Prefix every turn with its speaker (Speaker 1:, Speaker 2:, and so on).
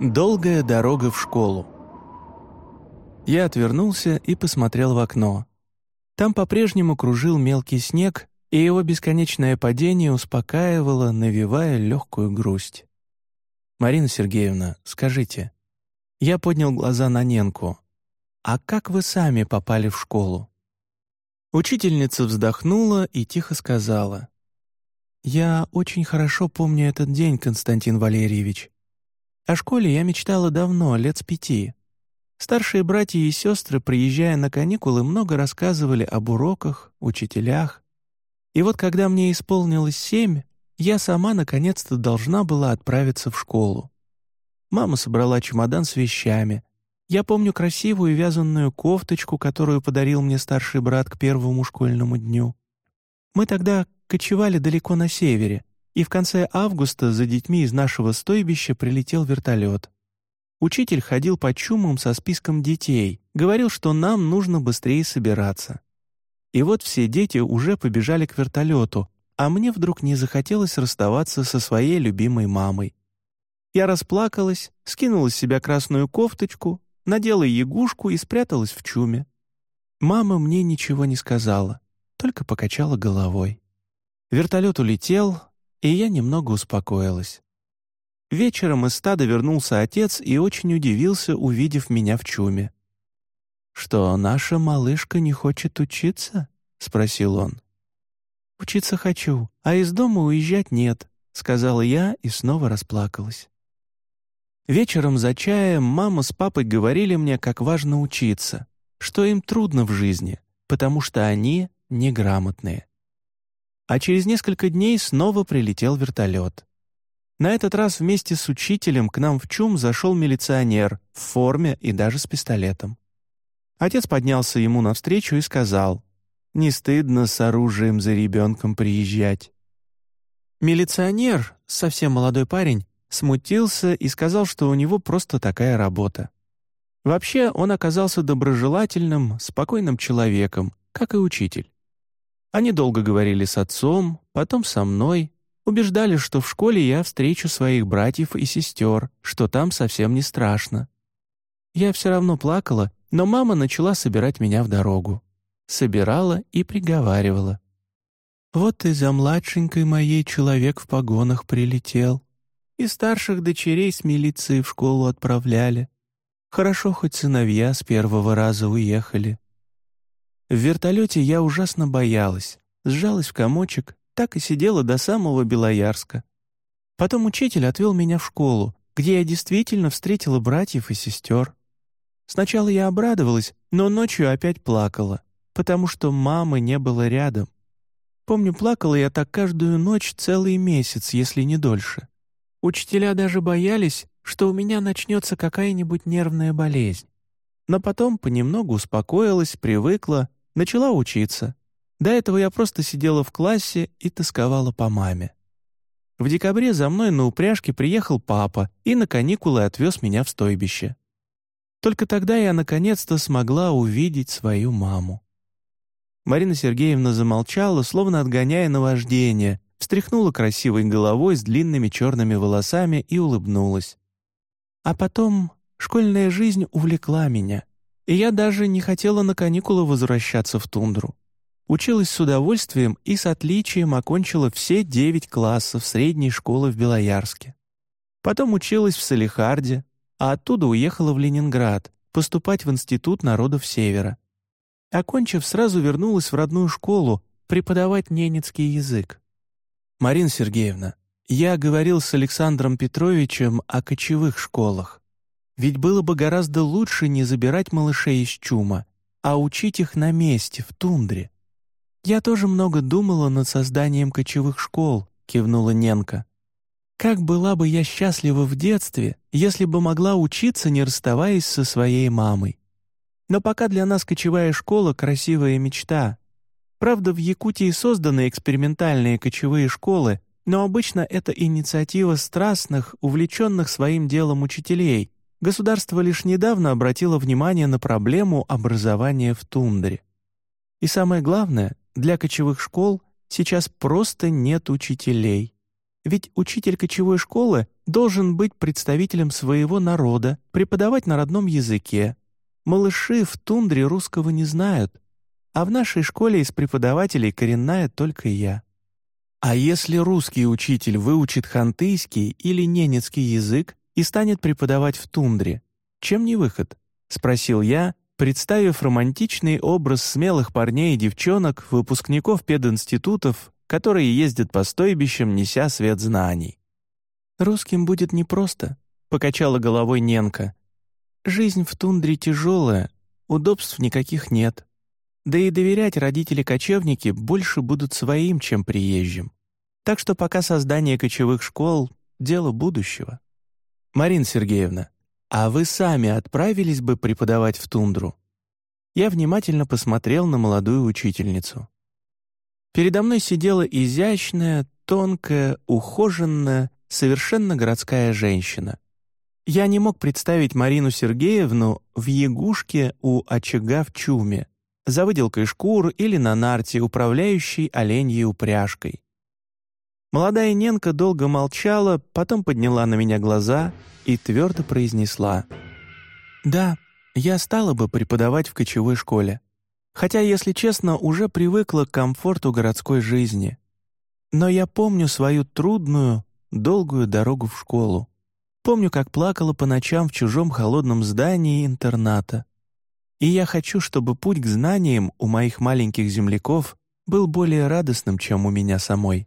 Speaker 1: Долгая дорога в школу. Я отвернулся и посмотрел в окно. Там по-прежнему кружил мелкий снег, и его бесконечное падение успокаивало, навевая легкую грусть. «Марина Сергеевна, скажите». Я поднял глаза на Ненку. «А как вы сами попали в школу?» Учительница вздохнула и тихо сказала. «Я очень хорошо помню этот день, Константин Валерьевич. О школе я мечтала давно, лет с пяти. Старшие братья и сестры, приезжая на каникулы, много рассказывали об уроках, учителях. И вот когда мне исполнилось семь, я сама наконец-то должна была отправиться в школу. Мама собрала чемодан с вещами. Я помню красивую вязаную кофточку, которую подарил мне старший брат к первому школьному дню. Мы тогда кочевали далеко на севере, и в конце августа за детьми из нашего стойбища прилетел вертолет. Учитель ходил по чумам со списком детей, говорил, что нам нужно быстрее собираться. И вот все дети уже побежали к вертолету, а мне вдруг не захотелось расставаться со своей любимой мамой. Я расплакалась, скинула с себя красную кофточку, надела ягушку и спряталась в чуме. Мама мне ничего не сказала, только покачала головой. Вертолет улетел, и я немного успокоилась. Вечером из стада вернулся отец и очень удивился, увидев меня в чуме. «Что, наша малышка не хочет учиться?» — спросил он. «Учиться хочу, а из дома уезжать нет», — сказала я и снова расплакалась. Вечером за чаем мама с папой говорили мне, как важно учиться, что им трудно в жизни, потому что они неграмотные а через несколько дней снова прилетел вертолет. На этот раз вместе с учителем к нам в ЧУМ зашел милиционер в форме и даже с пистолетом. Отец поднялся ему навстречу и сказал, «Не стыдно с оружием за ребенком приезжать». Милиционер, совсем молодой парень, смутился и сказал, что у него просто такая работа. Вообще он оказался доброжелательным, спокойным человеком, как и учитель. Они долго говорили с отцом, потом со мной, убеждали, что в школе я встречу своих братьев и сестер, что там совсем не страшно. Я все равно плакала, но мама начала собирать меня в дорогу. Собирала и приговаривала. «Вот и за младшенькой моей человек в погонах прилетел. И старших дочерей с милиции в школу отправляли. Хорошо, хоть сыновья с первого раза уехали. В вертолете я ужасно боялась, сжалась в комочек, так и сидела до самого Белоярска. Потом учитель отвел меня в школу, где я действительно встретила братьев и сестер. Сначала я обрадовалась, но ночью опять плакала, потому что мамы не было рядом. Помню, плакала я так каждую ночь целый месяц, если не дольше. Учителя даже боялись, что у меня начнется какая-нибудь нервная болезнь. Но потом понемногу успокоилась, привыкла Начала учиться. До этого я просто сидела в классе и тосковала по маме. В декабре за мной на упряжке приехал папа и на каникулы отвез меня в стойбище. Только тогда я наконец-то смогла увидеть свою маму. Марина Сергеевна замолчала, словно отгоняя наваждение, встряхнула красивой головой с длинными черными волосами и улыбнулась. А потом школьная жизнь увлекла меня и я даже не хотела на каникулы возвращаться в тундру. Училась с удовольствием и с отличием окончила все девять классов средней школы в Белоярске. Потом училась в Салихарде, а оттуда уехала в Ленинград поступать в Институт народов Севера. Окончив, сразу вернулась в родную школу преподавать ненецкий язык. «Марина Сергеевна, я говорил с Александром Петровичем о кочевых школах. Ведь было бы гораздо лучше не забирать малышей из чума, а учить их на месте, в тундре. «Я тоже много думала над созданием кочевых школ», — кивнула Ненка. «Как была бы я счастлива в детстве, если бы могла учиться, не расставаясь со своей мамой. Но пока для нас кочевая школа — красивая мечта. Правда, в Якутии созданы экспериментальные кочевые школы, но обычно это инициатива страстных, увлеченных своим делом учителей, государство лишь недавно обратило внимание на проблему образования в тундре. И самое главное, для кочевых школ сейчас просто нет учителей. Ведь учитель кочевой школы должен быть представителем своего народа, преподавать на родном языке. Малыши в тундре русского не знают, а в нашей школе из преподавателей коренная только я. А если русский учитель выучит хантыйский или ненецкий язык и станет преподавать в тундре, чем не выход? Спросил я, представив романтичный образ смелых парней и девчонок, выпускников пединститутов, которые ездят по стойбищам, неся свет знаний. «Русским будет непросто», — покачала головой Ненка. «Жизнь в тундре тяжелая, удобств никаких нет. Да и доверять родители-кочевники больше будут своим, чем приезжим. Так что пока создание кочевых школ — дело будущего. Марина Сергеевна, а вы сами отправились бы преподавать в тундру?» Я внимательно посмотрел на молодую учительницу. Передо мной сидела изящная, тонкая, ухоженная, совершенно городская женщина. Я не мог представить Марину Сергеевну в ягушке у очага в чуме, за выделкой шкур или на нарте, управляющей оленьей упряжкой. Молодая Ненка долго молчала, потом подняла на меня глаза и твердо произнесла. «Да, я стала бы преподавать в кочевой школе. Хотя, если честно, уже привыкла к комфорту городской жизни. Но я помню свою трудную, долгую дорогу в школу. Помню, как плакала по ночам в чужом холодном здании интерната. И я хочу, чтобы путь к знаниям у моих маленьких земляков был более радостным, чем у меня самой.